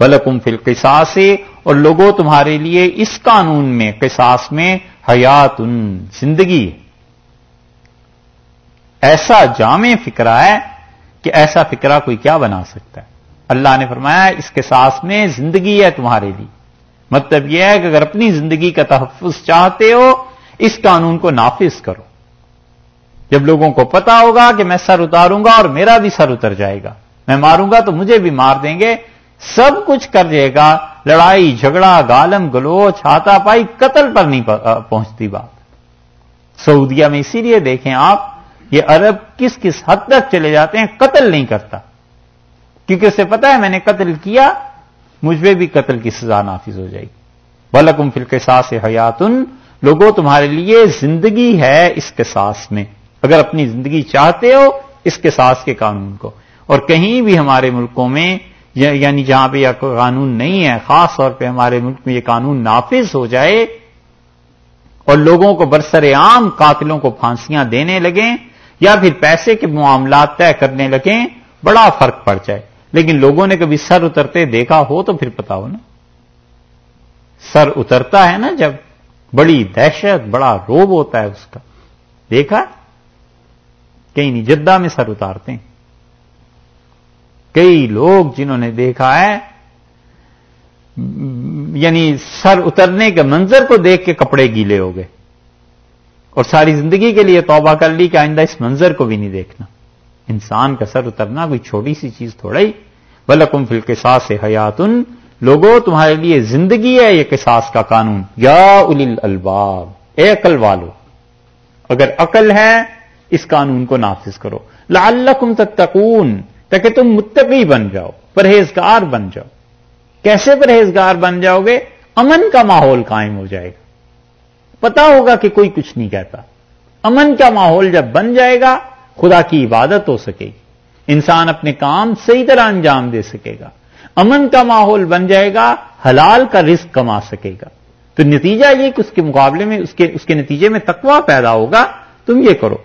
بلکم فل قصاص اور لوگوں تمہارے لیے اس قانون میں، قصاص میں حیات ان زندگی ایسا جامع فکرہ ہے کہ ایسا فکرہ کوئی کیا بنا سکتا ہے؟ اللہ نے فرمایا، اس کے ساس میں زندگی ہے تمہارے لیے۔ مطلب یہ ہے کہ اگر اپنی زندگی کا تحفظ چاہتے ہو، اس قانون کو نافذ کرو۔ جب لوگوں کو پتا ہوگا کہ میں سر اتاروں گا اور میرا بھی سر اتر جائے گا، میں ماروں گا تو مجھے بھی مار دیں گے سب کچھ کر جائے گا، لڑائی، جھگڑا گالم گلوچ، ہاتھا پائی، قتل پر نہیں پہنچتی بات۔ سعودیہ میں اسی لیے دیکھیں آپ، یہ عرب کس کس حد تک چلے جاتے ہیں، قتل نہیں کرتا۔ کیونکہ اسے پتا ہے، میں نے قتل کیا، مجھ پہ بھی قتل کی سزا نافذ ہو جائے گی۔ بلکم فل کے ساس حیاتن لوگوں، تمہارے لیے زندگی ہے اس کے ساس میں۔ اگر اپنی زندگی چاہتے ہو، اس کے ساس کے قانون کو۔ اور کہیں بھی ہمارے ملکوں میں یعنی جہاں پہ یہ قانون نہیں ہے، خاص طور پہ ہمارے ملک میں یہ قانون نافذ ہو جائے اور لوگوں کو برسر عام قاتلوں کو پھانسیاں دینے لگیں یا پھر پیسے کے معاملات طے کرنے لگیں، بڑا فرق پڑ جائے۔ لیکن لوگوں نے کبھی سر اترتے دیکھا ہو تو پھر پتا ہو نا۔ سر اترتا ہے نا جب بڑی دہشت، بڑا روب ہوتا ہے اس کا۔ دیکھا؟ کہیں نہیں، جدہ میں سر اتارتے ہیں۔ کئی لوگ جنہوں نے دیکھا ہے یعنی سر اترنے کے منظر کو دیکھ کے کپڑے گیلے ہو گئے۔ اور ساری زندگی کے لیے توبہ کر لی کہ آئندہ اس منظر کو بھی نہیں دیکھنا۔ انسان کا سر اترنا کوئی چھوٹی سی چیز تھوڑا ہی۔ بلکم فل کے ساس سے حیاتن لوگوں تمہارے لیے زندگی ہے یہ قصاص کا قانون۔ یا ال الباب اے عقل والو، اگر عقل ہے، اس قانون کو نافذ کرو۔ لعلکم تتقون۔ تاکہ تم متقی بن جاؤ، پرہیزگار بن جاؤ۔ کیسے پرہیزگار بن جاؤ گے؟ امن کا ماحول قائم ہو جائے گا۔ پتا ہوگا کہ کوئی کچھ نہیں کہتا۔ امن کا ماحول جب بن جائے گا، خدا کی عبادت ہو سکے گی۔ انسان اپنے کام صحیح طرح انجام دے سکے گا۔ امن کا ماحول بن جائے گا، حلال کا رزق کما سکے گا۔ تو نتیجہ یہ کہ اس کے مقابلے میں، اس کے اس کے نتیجے میں تقوا پیدا ہوگا۔ تم یہ کرو۔